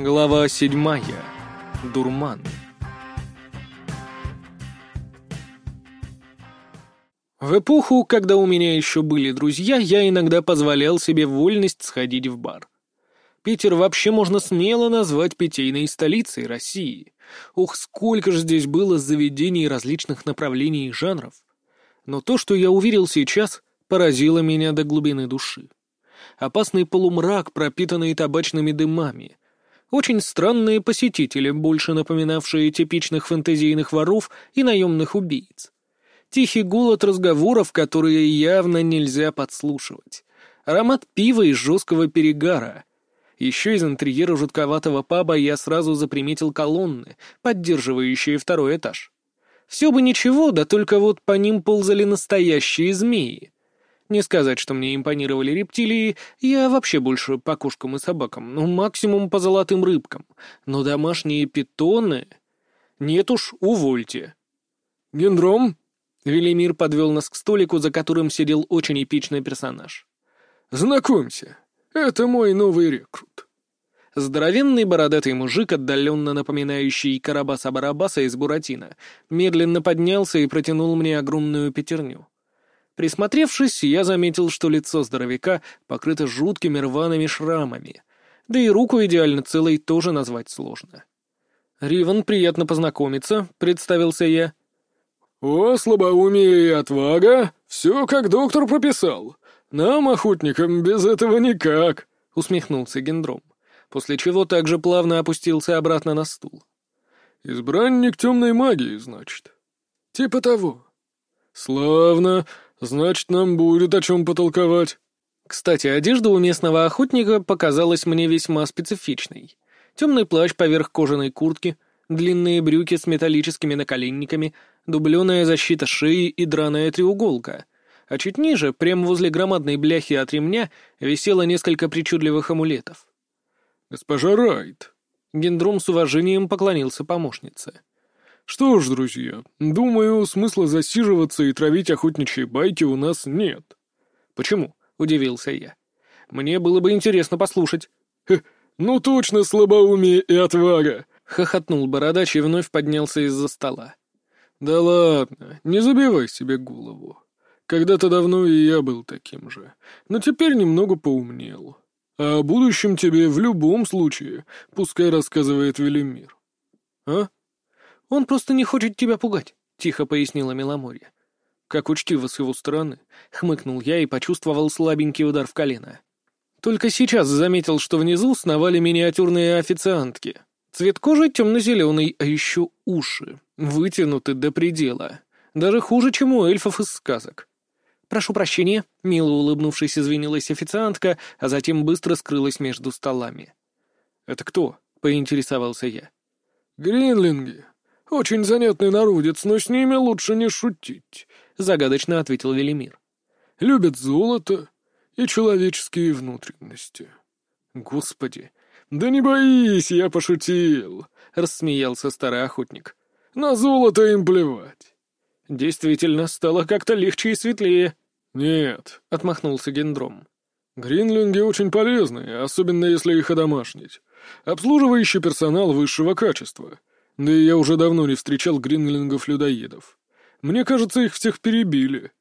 Глава седьмая. Дурман. В эпоху, когда у меня еще были друзья, я иногда позволял себе вольность сходить в бар. Питер вообще можно смело назвать питейной столицей России. Ух, сколько же здесь было заведений различных направлений и жанров. Но то, что я увидел сейчас, поразило меня до глубины души. Опасный полумрак, пропитанный табачными дымами. Очень странные посетители, больше напоминавшие типичных фэнтезийных воров и наемных убийц. Тихий гул от разговоров, которые явно нельзя подслушивать. Аромат пива и жесткого перегара. Еще из интерьера жутковатого паба я сразу заприметил колонны, поддерживающие второй этаж. Все бы ничего, да только вот по ним ползали настоящие змеи. Не сказать, что мне импонировали рептилии, я вообще больше по кошкам и собакам, ну максимум по золотым рыбкам. Но домашние питоны... Нет уж, увольте. «Гендром?» Велимир подвел нас к столику, за которым сидел очень эпичный персонаж. «Знакомься, это мой новый рекрут». Здоровенный бородатый мужик, отдаленно напоминающий Карабаса-Барабаса из Буратино, медленно поднялся и протянул мне огромную пятерню. Присмотревшись, я заметил, что лицо здоровяка покрыто жуткими рваными шрамами, да и руку идеально целой тоже назвать сложно. «Риван, приятно познакомиться», — представился я. «О, слабоумие и отвага! Все, как доктор прописал. Нам, охотникам, без этого никак», — усмехнулся Гендром, после чего также плавно опустился обратно на стул. «Избранник темной магии, значит?» «Типа того». «Славно. Значит, нам будет о чем потолковать». Кстати, одежда у местного охотника показалась мне весьма специфичной. Темный плащ поверх кожаной куртки, длинные брюки с металлическими наколенниками — дубленая защита шеи и драная треуголка. А чуть ниже, прямо возле громадной бляхи от ремня, висело несколько причудливых амулетов. «Госпожа Райт!» Гендром с уважением поклонился помощнице. «Что ж, друзья, думаю, смысла засиживаться и травить охотничьи байки у нас нет». «Почему?» — удивился я. «Мне было бы интересно послушать». «Ну точно слабоумие и отвага!» — хохотнул бородач и вновь поднялся из-за стола. «Да ладно, не забивай себе голову. Когда-то давно и я был таким же, но теперь немного поумнел. А о будущем тебе в любом случае пускай рассказывает Велимир». «А? Он просто не хочет тебя пугать», — тихо пояснила Меломорья. «Как учтиво с его стороны», — хмыкнул я и почувствовал слабенький удар в колено. Только сейчас заметил, что внизу сновали миниатюрные официантки. Цвет кожи темно-зеленый, а еще уши. Вытянуты до предела. Даже хуже, чем у эльфов из сказок. «Прошу прощения», — мило улыбнувшись, извинилась официантка, а затем быстро скрылась между столами. «Это кто?» — поинтересовался я. «Гринлинги. Очень занятный народец, но с ними лучше не шутить», — загадочно ответил Велимир. «Любят золото и человеческие внутренности». «Господи, «Да не боись, я пошутил», — рассмеялся старый охотник. «На золото им плевать». «Действительно, стало как-то легче и светлее». «Нет», — отмахнулся Гендром. «Гринлинги очень полезны, особенно если их одомашнить. Обслуживающий персонал высшего качества. Да и я уже давно не встречал гринлингов-людоедов. Мне кажется, их всех перебили».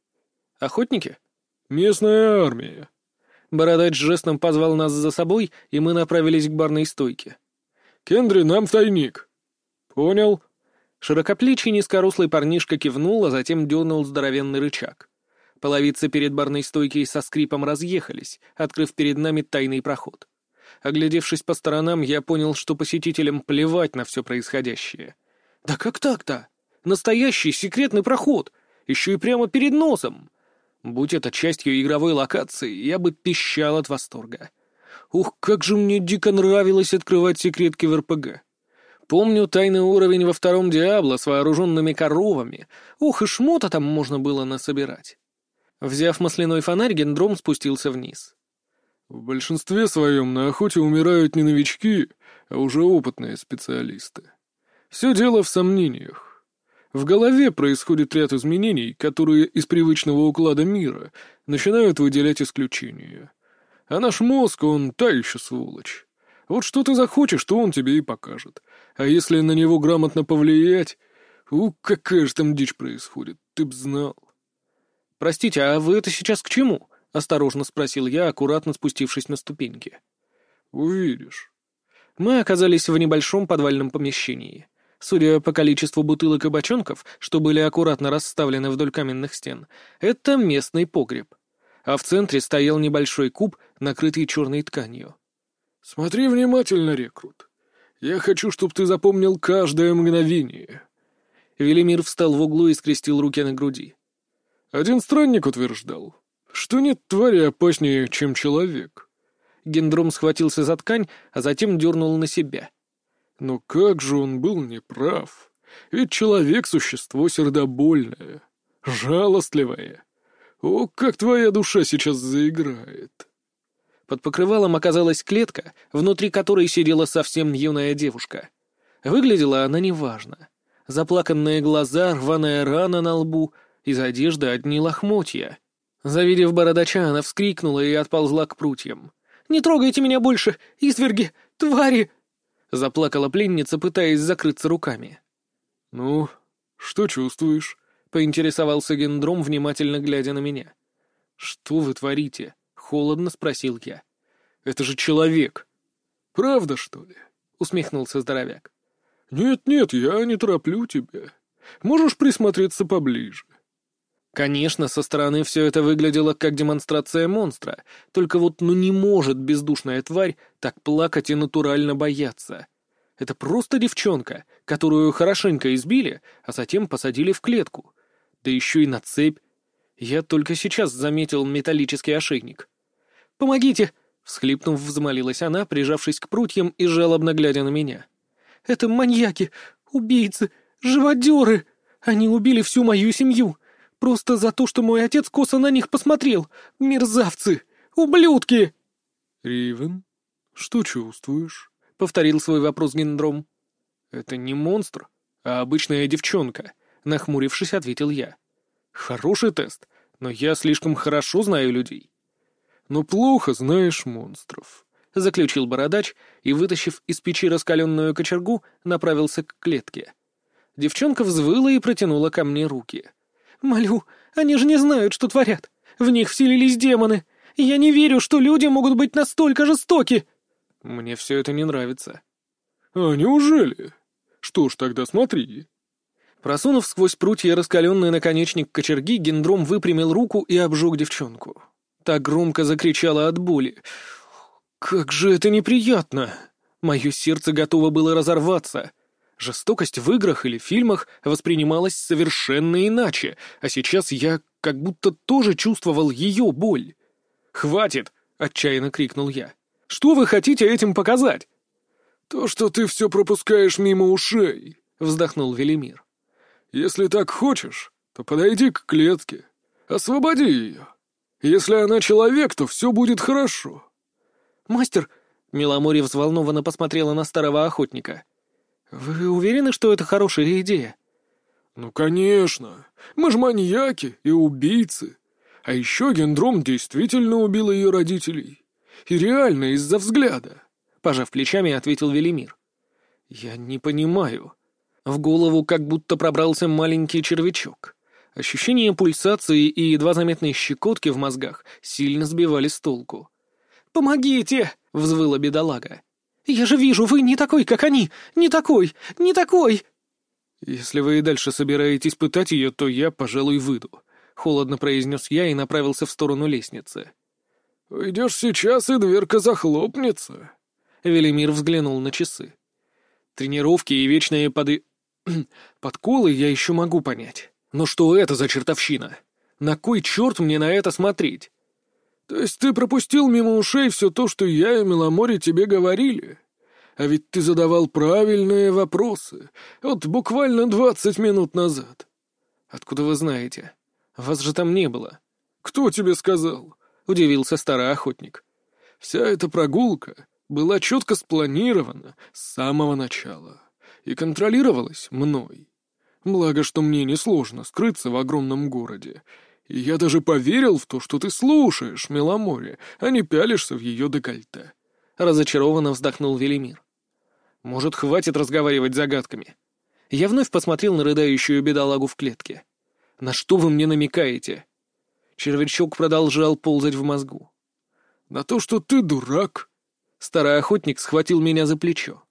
«Охотники?» «Местная армия. Бородач жестом позвал нас за собой, и мы направились к барной стойке. «Кендри, нам в тайник!» «Понял». Широкоплечий низкорослый парнишка кивнул, а затем дернул здоровенный рычаг. Половицы перед барной стойкой со скрипом разъехались, открыв перед нами тайный проход. Оглядевшись по сторонам, я понял, что посетителям плевать на все происходящее. «Да как так-то? Настоящий секретный проход! Еще и прямо перед носом!» Будь это частью игровой локации, я бы пищал от восторга. Ух, как же мне дико нравилось открывать секретки в РПГ. Помню тайный уровень во втором Диабло с вооруженными коровами. Ух, и шмота там можно было насобирать. Взяв масляной фонарь, Гендром спустился вниз. В большинстве своем на охоте умирают не новички, а уже опытные специалисты. Все дело в сомнениях. В голове происходит ряд изменений, которые из привычного уклада мира начинают выделять исключения. А наш мозг, он та еще сволочь. Вот что ты захочешь, то он тебе и покажет. А если на него грамотно повлиять... У, какая же там дичь происходит, ты б знал. «Простите, а вы это сейчас к чему?» — осторожно спросил я, аккуратно спустившись на ступеньки. «Увидишь». Мы оказались в небольшом подвальном помещении. Судя по количеству бутылок и бочонков, что были аккуратно расставлены вдоль каменных стен, это местный погреб. А в центре стоял небольшой куб, накрытый черной тканью. «Смотри внимательно, рекрут. Я хочу, чтобы ты запомнил каждое мгновение». Велимир встал в углу и скрестил руки на груди. Один странник утверждал, что нет твари опаснее, чем человек. Гендром схватился за ткань, а затем дернул на себя. Но как же он был неправ. Ведь человек — существо сердобольное, жалостливое. О, как твоя душа сейчас заиграет. Под покрывалом оказалась клетка, внутри которой сидела совсем юная девушка. Выглядела она неважно. Заплаканные глаза, рваная рана на лбу — из одежды одни лохмотья. Завидев бородача, она вскрикнула и отползла к прутьям. «Не трогайте меня больше! Изверги! Твари!» Заплакала пленница, пытаясь закрыться руками. «Ну, что чувствуешь?» — поинтересовался Гендром, внимательно глядя на меня. «Что вы творите?» — холодно спросил я. «Это же человек!» «Правда, что ли?» — усмехнулся здоровяк. «Нет-нет, я не тороплю тебя. Можешь присмотреться поближе. Конечно, со стороны все это выглядело как демонстрация монстра, только вот ну не может бездушная тварь так плакать и натурально бояться. Это просто девчонка, которую хорошенько избили, а затем посадили в клетку. Да еще и на цепь. Я только сейчас заметил металлический ошейник. «Помогите!» — всхлипнув, взмолилась она, прижавшись к прутьям и жалобно глядя на меня. «Это маньяки, убийцы, живодеры! Они убили всю мою семью!» Просто за то, что мой отец косо на них посмотрел. Мерзавцы! Ублюдки!» «Ривен, что чувствуешь?» — повторил свой вопрос Гендром. «Это не монстр, а обычная девчонка», — нахмурившись, ответил я. «Хороший тест, но я слишком хорошо знаю людей». «Но плохо знаешь монстров», — заключил бородач и, вытащив из печи раскаленную кочергу, направился к клетке. Девчонка взвыла и протянула ко мне руки. «Молю, они же не знают, что творят. В них вселились демоны. Я не верю, что люди могут быть настолько жестоки». «Мне все это не нравится». «А неужели? Что ж, тогда смотри». Просунув сквозь прутья раскаленный наконечник кочерги, Гендром выпрямил руку и обжег девчонку. Так громко закричала от боли. «Как же это неприятно!» Мое сердце готово было разорваться. Жестокость в играх или фильмах воспринималась совершенно иначе, а сейчас я как будто тоже чувствовал ее боль. «Хватит!» — отчаянно крикнул я. «Что вы хотите этим показать?» «То, что ты все пропускаешь мимо ушей», — вздохнул Велимир. «Если так хочешь, то подойди к клетке, освободи ее. Если она человек, то все будет хорошо». «Мастер», — Миломорье взволнованно посмотрела на старого охотника, — «Вы уверены, что это хорошая идея?» «Ну, конечно. Мы же маньяки и убийцы. А еще Гендром действительно убил ее родителей. И реально из-за взгляда», — пожав плечами, ответил Велимир. «Я не понимаю». В голову как будто пробрался маленький червячок. Ощущение пульсации и едва заметной щекотки в мозгах сильно сбивали с толку. «Помогите!» — взвыла бедолага. «Я же вижу, вы не такой, как они! Не такой! Не такой!» «Если вы и дальше собираетесь пытать ее, то я, пожалуй, выйду», — холодно произнес я и направился в сторону лестницы. «Уйдешь сейчас, и дверка захлопнется», — Велимир взглянул на часы. «Тренировки и вечные поды... подколы я еще могу понять. Но что это за чертовщина? На кой черт мне на это смотреть?» «То есть ты пропустил мимо ушей все то, что я и Меломори тебе говорили? А ведь ты задавал правильные вопросы. Вот буквально двадцать минут назад». «Откуда вы знаете? Вас же там не было». «Кто тебе сказал?» — удивился старый охотник. «Вся эта прогулка была четко спланирована с самого начала и контролировалась мной. Благо, что мне несложно скрыться в огромном городе и я даже поверил в то, что ты слушаешь Меломоре, а не пялишься в ее декольте. — разочарованно вздохнул Велимир. «Может, хватит разговаривать загадками?» Я вновь посмотрел на рыдающую бедолагу в клетке. «На что вы мне намекаете?» Червячок продолжал ползать в мозгу. «На то, что ты дурак!» Старый охотник схватил меня за плечо.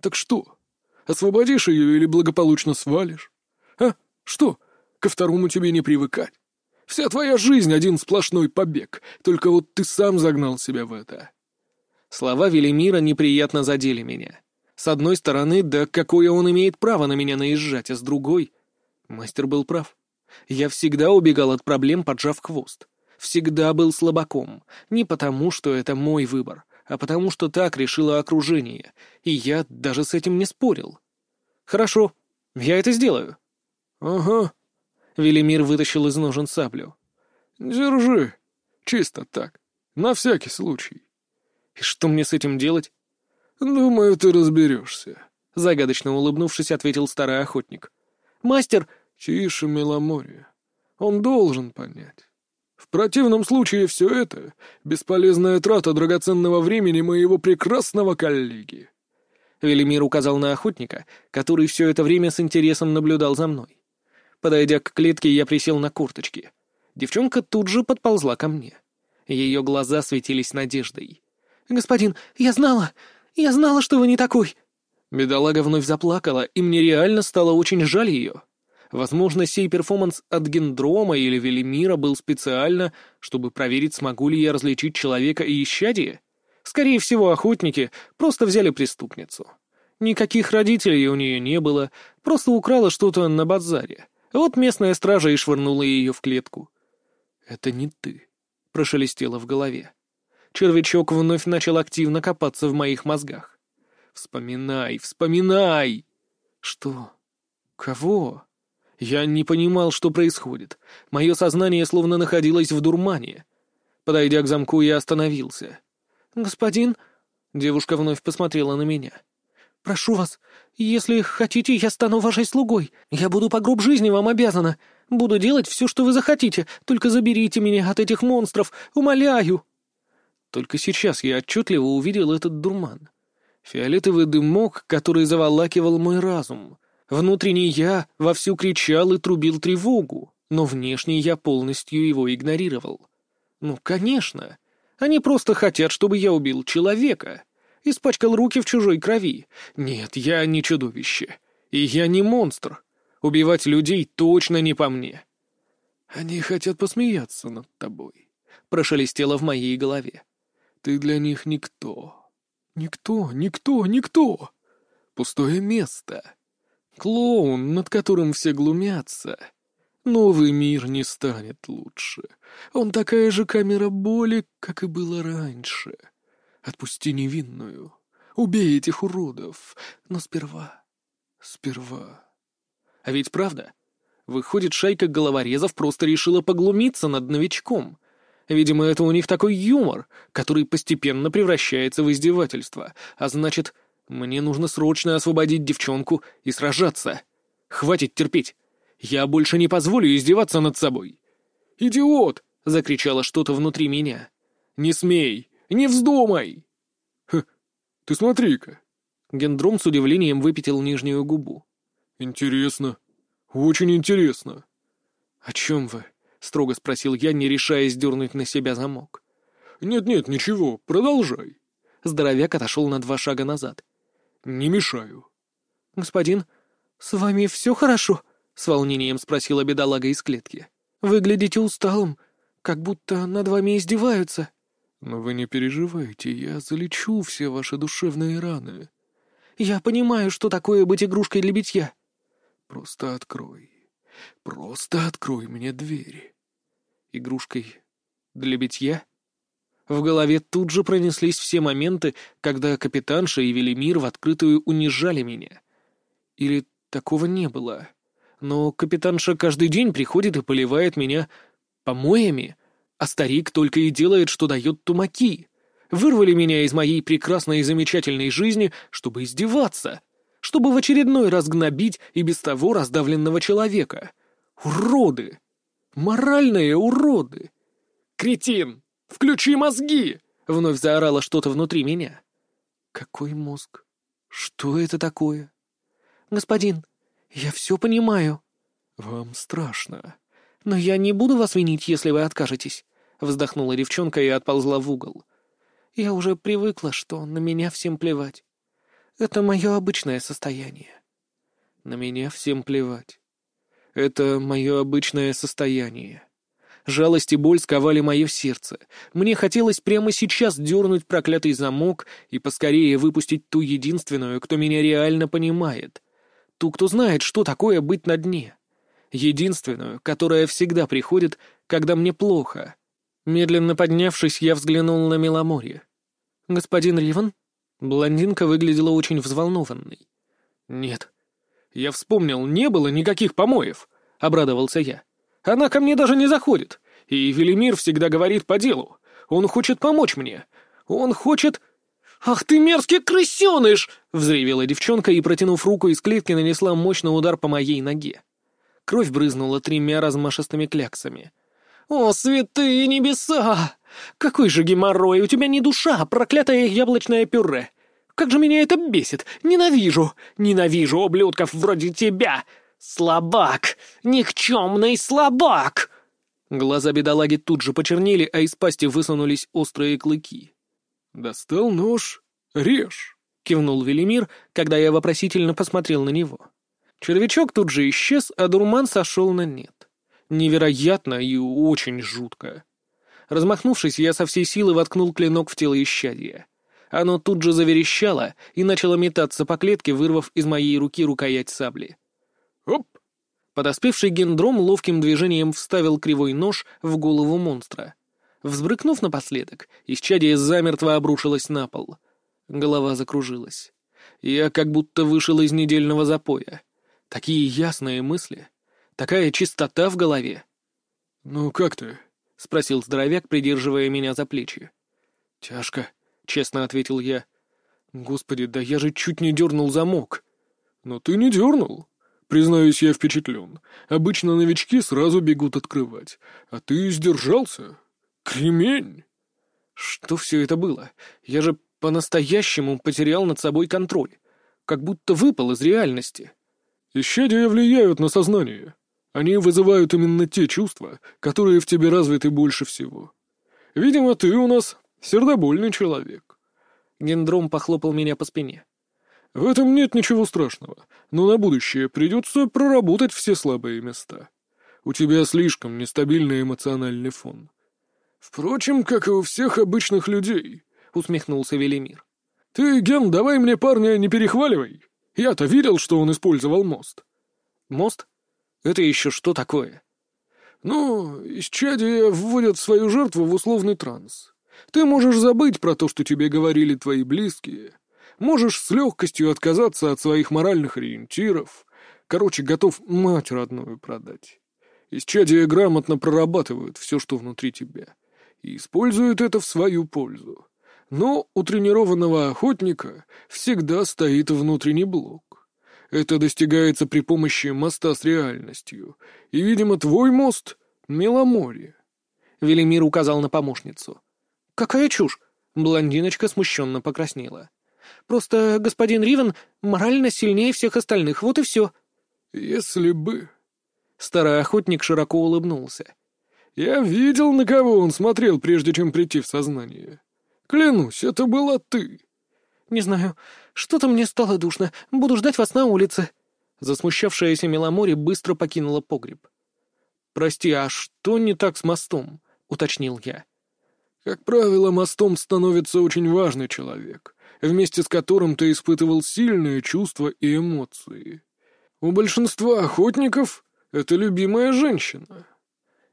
«Так что, освободишь ее или благополучно свалишь? А, что, ко второму тебе не привыкать? Вся твоя жизнь — один сплошной побег, только вот ты сам загнал себя в это». Слова Велимира неприятно задели меня. С одной стороны, да какое он имеет право на меня наезжать, а с другой... Мастер был прав. Я всегда убегал от проблем, поджав хвост. Всегда был слабаком. Не потому, что это мой выбор, а потому, что так решило окружение. И я даже с этим не спорил. «Хорошо, я это сделаю». «Ага». Велимир вытащил из ножен саблю. «Держи. Чисто так. На всякий случай». «И что мне с этим делать?» «Думаю, ты разберешься», — загадочно улыбнувшись, ответил старый охотник. «Мастер...» «Тише, Меломорье. Он должен понять. В противном случае все это — бесполезная трата драгоценного времени моего прекрасного коллеги». Велимир указал на охотника, который все это время с интересом наблюдал за мной. Подойдя к клетке, я присел на курточки. Девчонка тут же подползла ко мне. Ее глаза светились надеждой. «Господин, я знала! Я знала, что вы не такой!» Бедолага вновь заплакала, и мне реально стало очень жаль ее. Возможно, сей перформанс от Гендрома или Велимира был специально, чтобы проверить, смогу ли я различить человека и исчадие. Скорее всего, охотники просто взяли преступницу. Никаких родителей у нее не было, просто украла что-то на базаре. Вот местная стража и швырнула ее в клетку. «Это не ты», — прошелестело в голове. Червячок вновь начал активно копаться в моих мозгах. «Вспоминай, вспоминай!» «Что? Кого?» Я не понимал, что происходит. Мое сознание словно находилось в дурмане. Подойдя к замку, я остановился. «Господин...» Девушка вновь посмотрела на меня. «Прошу вас, если хотите, я стану вашей слугой. Я буду по гроб жизни вам обязана. Буду делать все, что вы захотите. Только заберите меня от этих монстров, умоляю!» Только сейчас я отчетливо увидел этот дурман. Фиолетовый дымок, который заволакивал мой разум. Внутренний я вовсю кричал и трубил тревогу, но внешне я полностью его игнорировал. Ну, конечно. Они просто хотят, чтобы я убил человека. Испачкал руки в чужой крови. Нет, я не чудовище. И я не монстр. Убивать людей точно не по мне. Они хотят посмеяться над тобой. Прошелестело в моей голове. Ты для них никто. Никто, никто, никто. Пустое место. Клоун, над которым все глумятся. Новый мир не станет лучше. Он такая же камера боли, как и было раньше. Отпусти невинную. Убей этих уродов. Но сперва... Сперва... А ведь правда? Выходит, шайка головорезов просто решила поглумиться над новичком. Видимо, это у них такой юмор, который постепенно превращается в издевательство. А значит, мне нужно срочно освободить девчонку и сражаться. Хватит терпеть. Я больше не позволю издеваться над собой. «Идиот!» — закричало что-то внутри меня. «Не смей! Не вздумай!» «Ха, ты смотри-ка!» Гендром с удивлением выпятил нижнюю губу. «Интересно. Очень интересно». «О чем вы?» — строго спросил я, не решаясь дернуть на себя замок. «Нет-нет, ничего, продолжай». Здоровяк отошел на два шага назад. «Не мешаю». «Господин, с вами все хорошо?» — с волнением спросила бедолага из клетки. «Выглядите усталым, как будто над вами издеваются». «Но вы не переживайте, я залечу все ваши душевные раны». «Я понимаю, что такое быть игрушкой для битья». «Просто открой, просто открой мне двери» игрушкой для битья? В голове тут же пронеслись все моменты, когда капитанша и Велимир в открытую унижали меня. Или такого не было. Но капитанша каждый день приходит и поливает меня помоями, а старик только и делает, что дает тумаки. Вырвали меня из моей прекрасной и замечательной жизни, чтобы издеваться, чтобы в очередной раз гнобить и без того раздавленного человека. Уроды! Моральные уроды! Кретин! Включи мозги! Вновь заорало что-то внутри меня. Какой мозг? Что это такое? Господин, я все понимаю. Вам страшно. Но я не буду вас винить, если вы откажетесь. Вздохнула девчонка и отползла в угол. Я уже привыкла, что на меня всем плевать. Это мое обычное состояние. На меня всем плевать. Это мое обычное состояние. Жалость и боль сковали мое сердце. Мне хотелось прямо сейчас дернуть проклятый замок и поскорее выпустить ту единственную, кто меня реально понимает. Ту, кто знает, что такое быть на дне. Единственную, которая всегда приходит, когда мне плохо. Медленно поднявшись, я взглянул на Меломорье. «Господин Риван?» Блондинка выглядела очень взволнованной. «Нет. Я вспомнил, не было никаких помоев», — обрадовался я. Она ко мне даже не заходит. И Велимир всегда говорит по делу. Он хочет помочь мне. Он хочет... «Ах ты мерзкий крысеныш!» — взревела девчонка и, протянув руку из клетки, нанесла мощный удар по моей ноге. Кровь брызнула тремя размашистыми кляксами. «О, святые небеса! Какой же геморрой! У тебя не душа, а проклятое яблочное пюре! Как же меня это бесит! Ненавижу! Ненавижу ублюдков вроде тебя! «Слабак! Никчемный слабак!» Глаза бедолаги тут же почернели, а из пасти высунулись острые клыки. «Достал нож. Режь!» — кивнул Велимир, когда я вопросительно посмотрел на него. Червячок тут же исчез, а дурман сошел на нет. Невероятно и очень жутко. Размахнувшись, я со всей силы воткнул клинок в тело исчадия. Оно тут же заверещало и начало метаться по клетке, вырвав из моей руки рукоять сабли. Оп! Подоспевший гендром ловким движением вставил кривой нож в голову монстра. Взбрыкнув напоследок, исчадие замертво обрушилось на пол. Голова закружилась. Я как будто вышел из недельного запоя. Такие ясные мысли. Такая чистота в голове. «Ну как ты?» — спросил здоровяк, придерживая меня за плечи. «Тяжко», — честно ответил я. «Господи, да я же чуть не дернул замок». «Но ты не дернул», Признаюсь, я впечатлен. Обычно новички сразу бегут открывать. А ты сдержался. Кремень!» «Что все это было? Я же по-настоящему потерял над собой контроль. Как будто выпал из реальности». «Исчадия влияют на сознание. Они вызывают именно те чувства, которые в тебе развиты больше всего. Видимо, ты у нас сердобольный человек». Гендром похлопал меня по спине. В этом нет ничего страшного, но на будущее придется проработать все слабые места. У тебя слишком нестабильный эмоциональный фон. Впрочем, как и у всех обычных людей, — усмехнулся Велимир. Ты, Ген, давай мне парня не перехваливай. Я-то видел, что он использовал мост. Мост? Это еще что такое? Ну, исчадия вводят свою жертву в условный транс. Ты можешь забыть про то, что тебе говорили твои близкие, Можешь с легкостью отказаться от своих моральных ориентиров. Короче, готов мать родную продать. Исчадия грамотно прорабатывают все, что внутри тебя, и используют это в свою пользу. Но у тренированного охотника всегда стоит внутренний блок. Это достигается при помощи моста с реальностью. И, видимо, твой мост — Меломорье. Велимир указал на помощницу. «Какая чушь!» Блондиночка смущенно покраснела. Просто господин Ривен морально сильнее всех остальных, вот и все». «Если бы...» Старый охотник широко улыбнулся. «Я видел, на кого он смотрел, прежде чем прийти в сознание. Клянусь, это была ты». «Не знаю. Что-то мне стало душно. Буду ждать вас на улице». Засмущавшаяся Меломори быстро покинула погреб. «Прости, а что не так с мостом?» — уточнил я. «Как правило, мостом становится очень важный человек вместе с которым ты испытывал сильные чувства и эмоции. У большинства охотников это любимая женщина.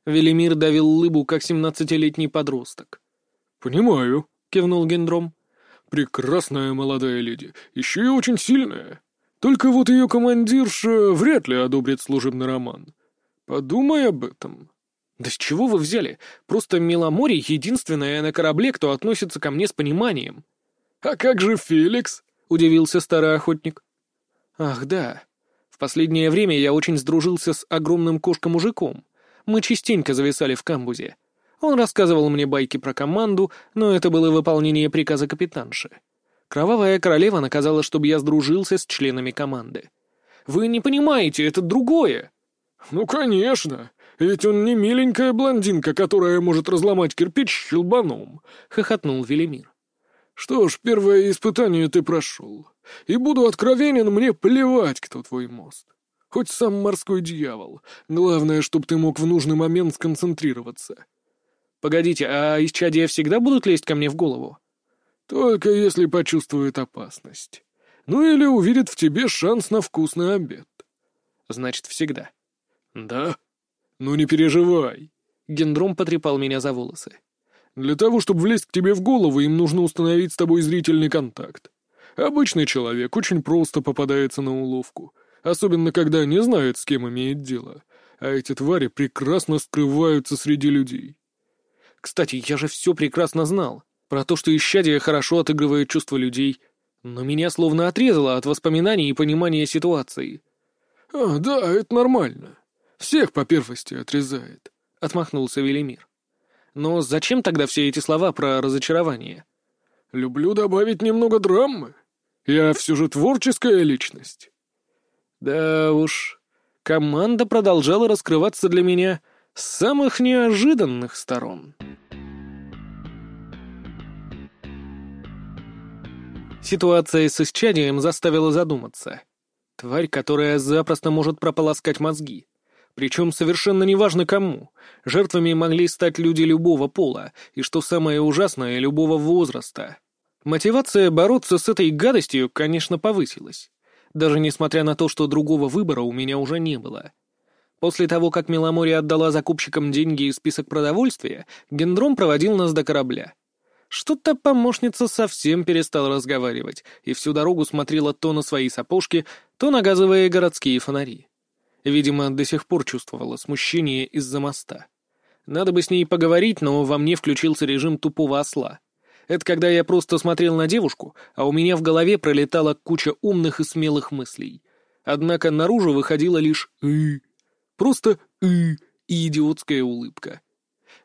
Велимир давил лыбу, как семнадцатилетний подросток. «Понимаю», — кивнул Гендром. «Прекрасная молодая леди, еще и очень сильная. Только вот ее командирша вряд ли одобрит служебный роман. Подумай об этом». «Да с чего вы взяли? Просто Миломори — единственная на корабле, кто относится ко мне с пониманием. «А как же Феликс?» — удивился старый охотник. «Ах, да. В последнее время я очень сдружился с огромным кошком-мужиком. Мы частенько зависали в камбузе. Он рассказывал мне байки про команду, но это было выполнение приказа капитанши. Кровавая королева наказала, чтобы я сдружился с членами команды. Вы не понимаете, это другое. Ну, конечно. Ведь он не миленькая блондинка, которая может разломать кирпич щелбаном, — хохотнул Велимир. Что ж, первое испытание ты прошел. И буду откровенен, мне плевать, кто твой мост. Хоть сам морской дьявол. Главное, чтобы ты мог в нужный момент сконцентрироваться. Погодите, а исчадия всегда будут лезть ко мне в голову? Только если почувствует опасность. Ну или увидит в тебе шанс на вкусный обед. Значит, всегда. Да? Ну не переживай. Гендром потрепал меня за волосы. Для того, чтобы влезть к тебе в голову, им нужно установить с тобой зрительный контакт. Обычный человек очень просто попадается на уловку, особенно когда не знает, с кем имеет дело. А эти твари прекрасно скрываются среди людей. Кстати, я же все прекрасно знал. Про то, что исчадие хорошо отыгрывает чувства людей. Но меня словно отрезало от воспоминаний и понимания ситуации. «А, да, это нормально. Всех по первости отрезает», — отмахнулся Велимир. «Но зачем тогда все эти слова про разочарование?» «Люблю добавить немного драмы. Я все же творческая личность». Да уж, команда продолжала раскрываться для меня с самых неожиданных сторон. Ситуация с исчадием заставила задуматься. Тварь, которая запросто может прополоскать мозги. Причем совершенно неважно кому. Жертвами могли стать люди любого пола, и, что самое ужасное, любого возраста. Мотивация бороться с этой гадостью, конечно, повысилась. Даже несмотря на то, что другого выбора у меня уже не было. После того, как Меломорья отдала закупщикам деньги и список продовольствия, Гендром проводил нас до корабля. Что-то помощница совсем перестала разговаривать и всю дорогу смотрела то на свои сапожки, то на газовые городские фонари. Видимо, до сих пор чувствовала смущение из-за моста. Надо бы с ней поговорить, но во мне включился режим тупого осла. Это когда я просто смотрел на девушку, а у меня в голове пролетала куча умных и смелых мыслей. Однако наружу выходила лишь «ы». Просто «ы» и идиотская улыбка.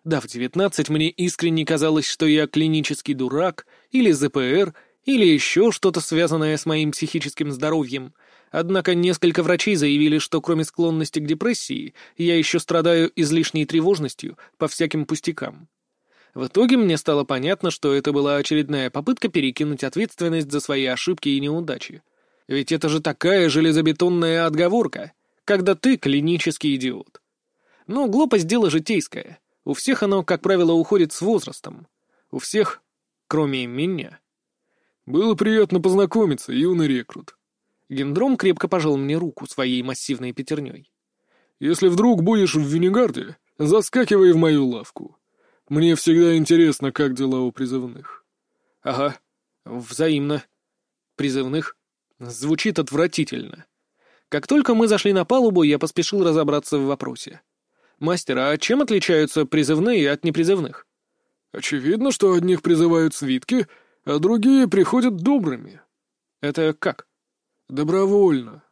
Да, в девятнадцать мне искренне казалось, что я клинический дурак, или ЗПР, или еще что-то связанное с моим психическим здоровьем. Однако несколько врачей заявили, что кроме склонности к депрессии, я еще страдаю излишней тревожностью по всяким пустякам. В итоге мне стало понятно, что это была очередная попытка перекинуть ответственность за свои ошибки и неудачи. Ведь это же такая железобетонная отговорка, когда ты клинический идиот. Ну, глупость — дело житейское. У всех оно, как правило, уходит с возрастом. У всех, кроме меня. Было приятно познакомиться, юный рекрут. Гендром крепко пожал мне руку своей массивной пятерней. Если вдруг будешь в Венегарде, заскакивай в мою лавку. Мне всегда интересно, как дела у призывных. Ага, взаимно. Призывных? Звучит отвратительно. Как только мы зашли на палубу, я поспешил разобраться в вопросе. «Мастер, а чем отличаются призывные от непризывных?» «Очевидно, что одних призывают свитки, а другие приходят добрыми». «Это как?» «Добровольно».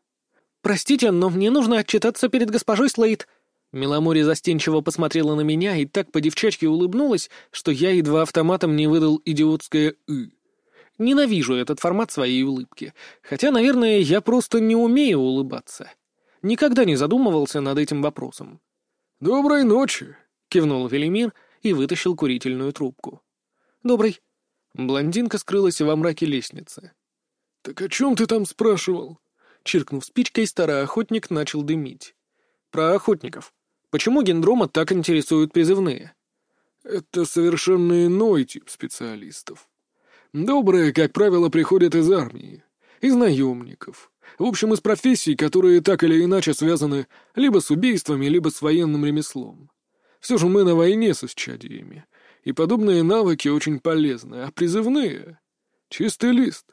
«Простите, но мне нужно отчитаться перед госпожой Слейд». Меломори застенчиво посмотрела на меня и так по-девчачке улыбнулась, что я едва автоматом не выдал идиотское «ы». Ненавижу этот формат своей улыбки, хотя, наверное, я просто не умею улыбаться. Никогда не задумывался над этим вопросом. «Доброй ночи!» — кивнул Велимир и вытащил курительную трубку. «Добрый». Блондинка скрылась во мраке лестницы. «Так о чем ты там спрашивал?» Чиркнув спичкой, старый охотник начал дымить. «Про охотников. Почему гендрома так интересуют призывные?» «Это совершенно иной тип специалистов. Добрые, как правило, приходят из армии, из наемников, в общем, из профессий, которые так или иначе связаны либо с убийствами, либо с военным ремеслом. Все же мы на войне со счадиями, и подобные навыки очень полезны, а призывные — чистый лист.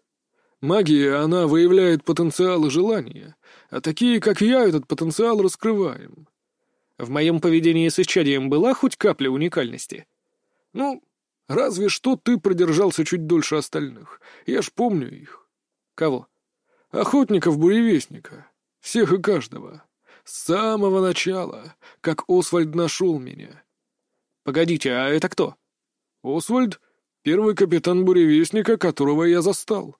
Магия, она выявляет потенциал и желания, а такие, как я, этот потенциал раскрываем. В моем поведении с исчадием была хоть капля уникальности? Ну, разве что ты продержался чуть дольше остальных. Я ж помню их. Кого? Охотников-буревестника. Всех и каждого. С самого начала, как Освальд нашел меня. Погодите, а это кто? Освальд? Первый капитан буревестника, которого я застал».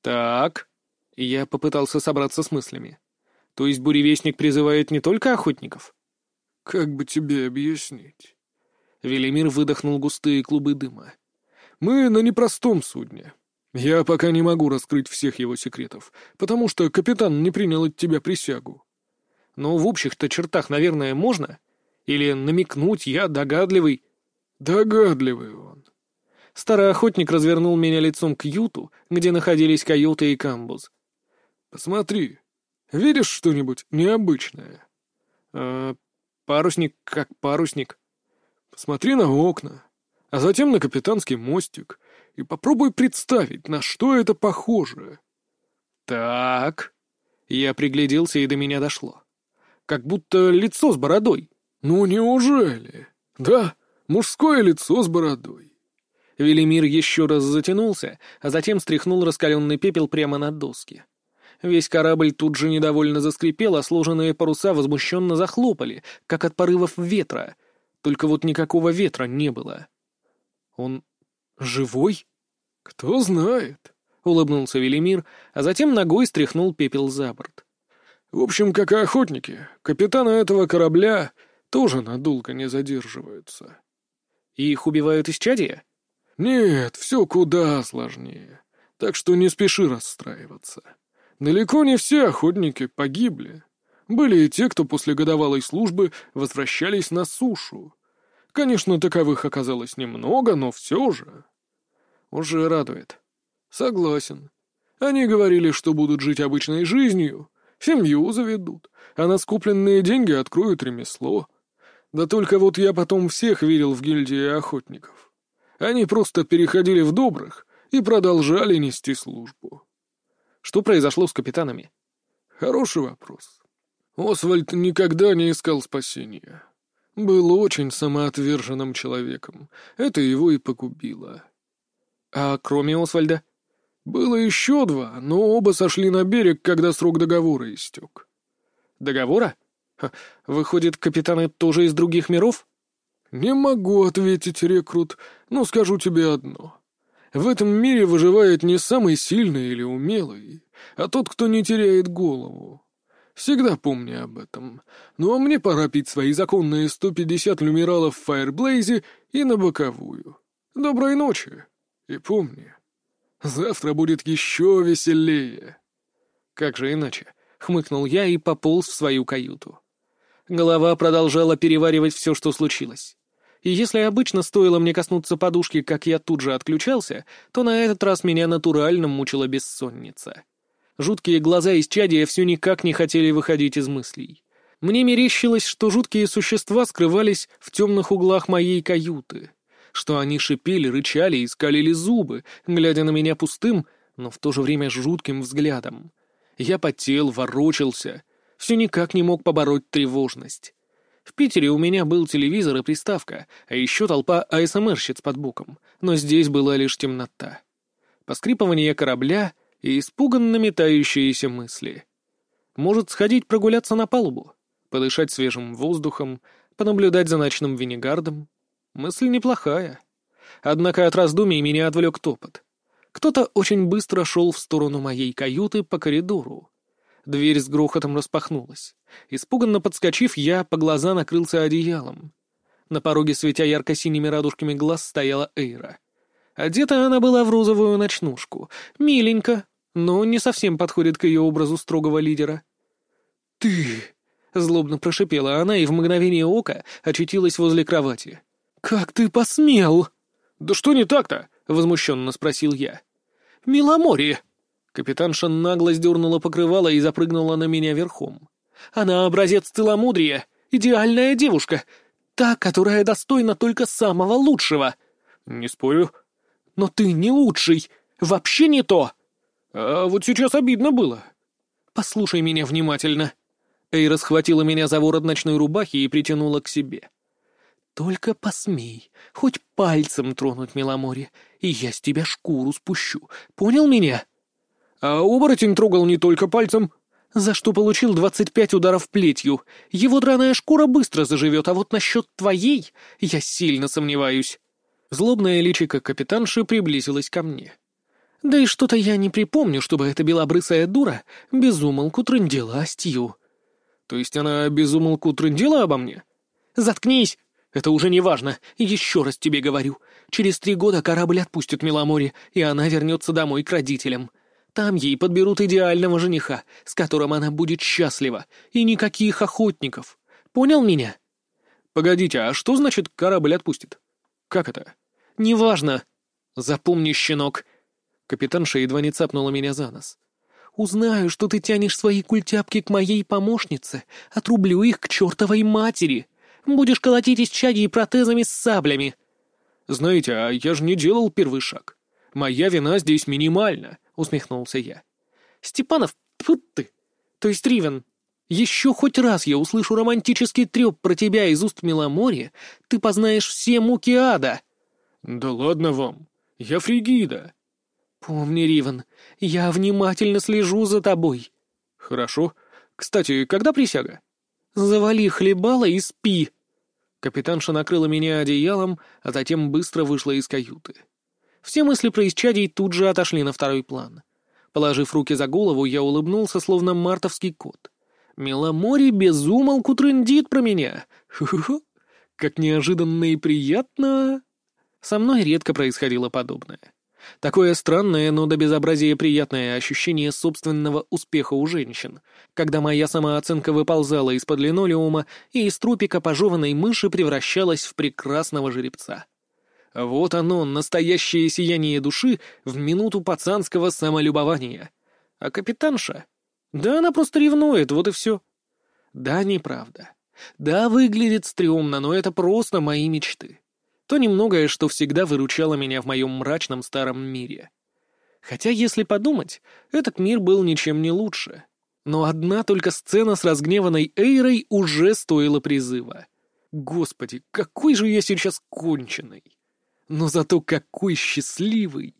«Так...» Я попытался собраться с мыслями. То есть буревестник призывает не только охотников? Как бы тебе объяснить? Велимир выдохнул густые клубы дыма. Мы на непростом судне. Я пока не могу раскрыть всех его секретов, потому что капитан не принял от тебя присягу. Но в общих-то чертах, наверное, можно? Или намекнуть, я догадливый? Догадливый он. Старый охотник развернул меня лицом к юту, где находились каюта и камбуз. Посмотри, видишь что-нибудь необычное? Э, парусник как парусник. Посмотри на окна, а затем на капитанский мостик и попробуй представить, на что это похоже. Так. Я пригляделся, и до меня дошло. Как будто лицо с бородой. Ну неужели? Да, мужское лицо с бородой. Велимир еще раз затянулся, а затем стряхнул раскаленный пепел прямо на доски. Весь корабль тут же недовольно заскрипел, а сложенные паруса возмущенно захлопали, как от порывов ветра. Только вот никакого ветра не было. «Он живой?» «Кто знает», — улыбнулся Велимир, а затем ногой стряхнул пепел за борт. «В общем, как и охотники, капитана этого корабля тоже надолго не задерживаются». «И их убивают из чадия?» «Нет, все куда сложнее, так что не спеши расстраиваться. Далеко не все охотники погибли. Были и те, кто после годовалой службы возвращались на сушу. Конечно, таковых оказалось немного, но все же. Уже радует. Согласен. Они говорили, что будут жить обычной жизнью, семью заведут, а на скупленные деньги откроют ремесло. Да только вот я потом всех видел в гильдии охотников. Они просто переходили в добрых и продолжали нести службу. Что произошло с капитанами? Хороший вопрос. Освальд никогда не искал спасения. Был очень самоотверженным человеком. Это его и погубило. А кроме Освальда? Было еще два, но оба сошли на берег, когда срок договора истек. Договора? Выходит, капитаны тоже из других миров? Не могу ответить, рекрут, но скажу тебе одно. В этом мире выживает не самый сильный или умелый, а тот, кто не теряет голову. Всегда помни об этом. Ну а мне пора пить свои законные 150 люмиралов в Фаерблейзе и на боковую. Доброй ночи. И помни, завтра будет еще веселее. Как же иначе? Хмыкнул я и пополз в свою каюту. Голова продолжала переваривать все, что случилось. И если обычно стоило мне коснуться подушки, как я тут же отключался, то на этот раз меня натурально мучила бессонница. Жуткие глаза из чадия все никак не хотели выходить из мыслей. Мне мерещилось, что жуткие существа скрывались в темных углах моей каюты, что они шипели, рычали и скалили зубы, глядя на меня пустым, но в то же время жутким взглядом. Я потел, ворочался, все никак не мог побороть тревожность. В Питере у меня был телевизор и приставка, а еще толпа АСМРщиц под боком, но здесь была лишь темнота. Поскрипывание корабля и испуганно метающиеся мысли. Может, сходить прогуляться на палубу, подышать свежим воздухом, понаблюдать за ночным винегардом? Мысль неплохая. Однако от раздумий меня отвлек топот. Кто-то очень быстро шел в сторону моей каюты по коридору. Дверь с грохотом распахнулась. Испуганно подскочив, я по глаза накрылся одеялом. На пороге, светя ярко-синими радужками глаз, стояла Эйра. Одета она была в розовую ночнушку. Миленько, но не совсем подходит к ее образу строгого лидера. «Ты...» — злобно прошипела она и в мгновение ока очутилась возле кровати. «Как ты посмел?» «Да что не так-то?» — возмущенно спросил я. «Миломорье!» Капитанша нагло сдернула покрывало и запрыгнула на меня верхом. «Она образец целомудрия, идеальная девушка, та, которая достойна только самого лучшего». «Не спорю». «Но ты не лучший, вообще не то». «А вот сейчас обидно было». «Послушай меня внимательно». Эйра схватила меня за ворот ночной рубахи и притянула к себе. «Только посмей, хоть пальцем тронуть Меломоре, и я с тебя шкуру спущу. Понял меня?» А оборотень трогал не только пальцем. За что получил двадцать пять ударов плетью. Его драная шкура быстро заживет, а вот насчет твоей я сильно сомневаюсь. Злобная личико капитанши приблизилась ко мне. Да и что-то я не припомню, чтобы эта белобрысая дура безумолку трындела о Стью. То есть она безумолку трындела обо мне? Заткнись! Это уже не важно. Еще раз тебе говорю. Через три года корабль отпустит Меломоре, и она вернется домой к родителям. Там ей подберут идеального жениха, с которым она будет счастлива, и никаких охотников. Понял меня? Погодите, а что значит корабль отпустит? Как это? Неважно. Запомни, щенок. Капитанша едва не цапнула меня за нос. Узнаю, что ты тянешь свои культяпки к моей помощнице, отрублю их к чертовой матери. Будешь колотить из чади и протезами с саблями. Знаете, а я же не делал первый шаг. Моя вина здесь минимальна, усмехнулся я. Степанов, тьфу ты! То есть Ривен, еще хоть раз я услышу романтический треп про тебя из уст Меломорья, ты познаешь все муки ада. Да ладно вам, я фригида. Помни, Ривен, я внимательно слежу за тобой. Хорошо. Кстати, когда присяга? Завали хлебало и спи. Капитанша накрыла меня одеялом, а затем быстро вышла из каюты. Все мысли про исчадий тут же отошли на второй план. Положив руки за голову, я улыбнулся, словно мартовский кот. Меломори безумолку трындит про меня. Ху-ху-ху. Как неожиданно и приятно. Со мной редко происходило подобное. Такое странное, но до безобразия приятное ощущение собственного успеха у женщин, когда моя самооценка выползала из-под линолеума и из трупика пожеванной мыши превращалась в прекрасного жеребца. Вот оно, настоящее сияние души в минуту пацанского самолюбования. А капитанша? Да она просто ревнует, вот и все. Да, неправда. Да, выглядит стрёмно, но это просто мои мечты. То немногое, что всегда выручало меня в моем мрачном старом мире. Хотя, если подумать, этот мир был ничем не лучше. Но одна только сцена с разгневанной Эйрой уже стоила призыва. Господи, какой же я сейчас конченый! Но зато какой счастливый!